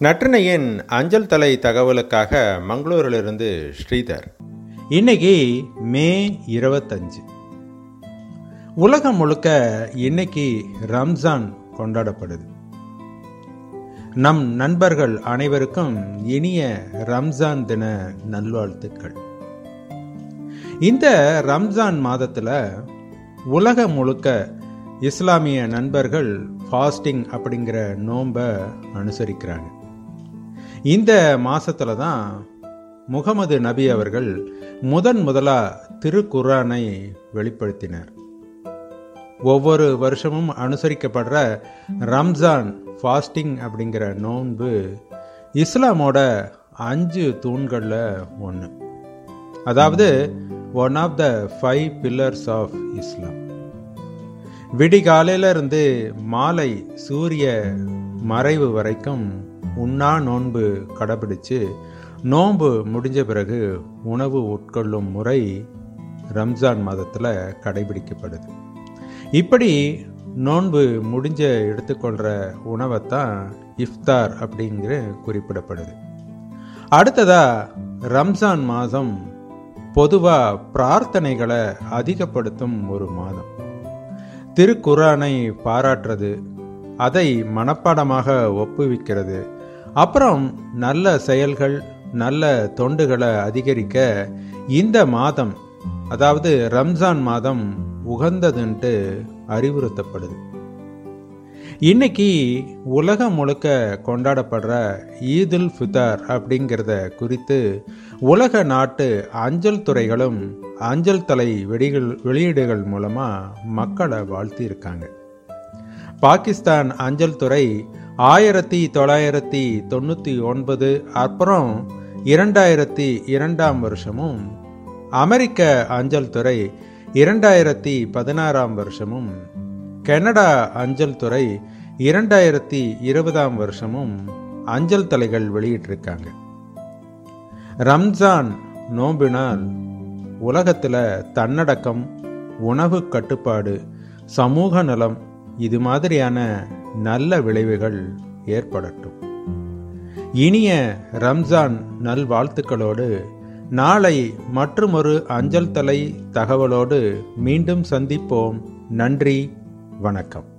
நற்றினையின் அஞ்சல் தலை தகவலுக்காக மங்களூரிலிருந்து ஸ்ரீதர். இன்னைக்கு மே இருபத்தஞ்சு. உலகம் முழுக்க இன்னைக்கு ரம்ஜான் கொண்டாடப்படுது. நம் நண்பர்கள் அனைவருக்கும் இனிய ரம்ஜான் தின நல்வாழ்த்துக்கள். இந்த ரம்ஜான் மாதத்தில் உலகம் முழுக்க இஸ்லாமிய நண்பர்கள் ஃபாஸ்டிங் அப்படிங்கிற நோன்பை அனுசரிக்கிறாங்க. இந்த மாசத்துல தான் முகமது நபி அவர்கள் முதன் முதலா திருக்குரானை வெளிப்படுத்தினார். ஒவ்வொரு வருஷமும் அனுசரிக்கப்படுற ரம்ஜான் ஃபாஸ்டிங் அப்படிங்கிற நோன்பு இஸ்லாமோட அஞ்சு தூண்களில் ஒன்று அதாவது one of the five pillars of Islam விடிகாலையில இருந்து மாலை சூரிய மறைவு வரைக்கும் உண்ணா நோன்பு கடைபிடிச்சு நோன்பு முடிஞ்ச பிறகு உணவு உட்கொள்ளும் முறை ரம்ஜான் மாதத்தில் கடைபிடிக்கப்படுது. இப்படி நோன்பு முடிஞ்ச எடுத்துக்கொள்கிற உணவைத்தான் இஃப்தார் அப்படிங்கிற குறிப்பிடப்படுது. அடுத்ததாக ரம்ஜான் மாதம் பொதுவாக பிரார்த்தனைகளை அதிகப்படுத்தும் ஒரு மாதம். திருக்குரானை பாராட்டுறது அதை மனப்பாடமாக ஒப்புவிக்கிறது அப்புறம் நல்ல செயல்கள் நல்ல தொண்டுகளை அதிகரிக்க இந்த மாதம் அதாவது ரம்ஜான் மாதம் உகந்ததுன்ட்டு அறிவுறுத்தப்படுது. இன்னைக்கு உலகம் முழுக்க கொண்டாடப்படுற ஈதுல் ஃபிதார் அப்படிங்கிறத குறித்து உலக நாட்டு அஞ்சல் துறைகளும் அஞ்சல் தலை வெடிகள் வெளியீடுகள் மூலமாக மக்களை வாழ்த்தியிருக்காங்க. பாகிஸ்தான் அஞ்சல் துறை ஆயிரத்தி தொள்ளாயிரத்தி தொண்ணூற்றி ஒன்பது அப்புறம் இரண்டாயிரத்தி இரண்டாம் வருஷமும் அமெரிக்க அஞ்சல் துறை இரண்டாயிரத்தி பதினாறாம் வருஷமும் கனடா அஞ்சல் துறை இரண்டாயிரத்தி இருபதாம் வருஷமும் அஞ்சல் தலைகள் வெளியிட்டிருக்காங்க. ரம்ஜான் நோம்பினால் உலகத்தில் தன்னடக்கம் உணவு கட்டுப்பாடு சமூக நலம் இது மாதிரியான நல்ல விளைவுகள் ஏற்படட்டும். இனிய ரம்ஜான் நல்வாழ்த்துக்களோடு நாளை மற்றுமொரு அஞ்சல் தலை தகவலோடு மீண்டும் சந்திப்போம். நன்றி வணக்கம்.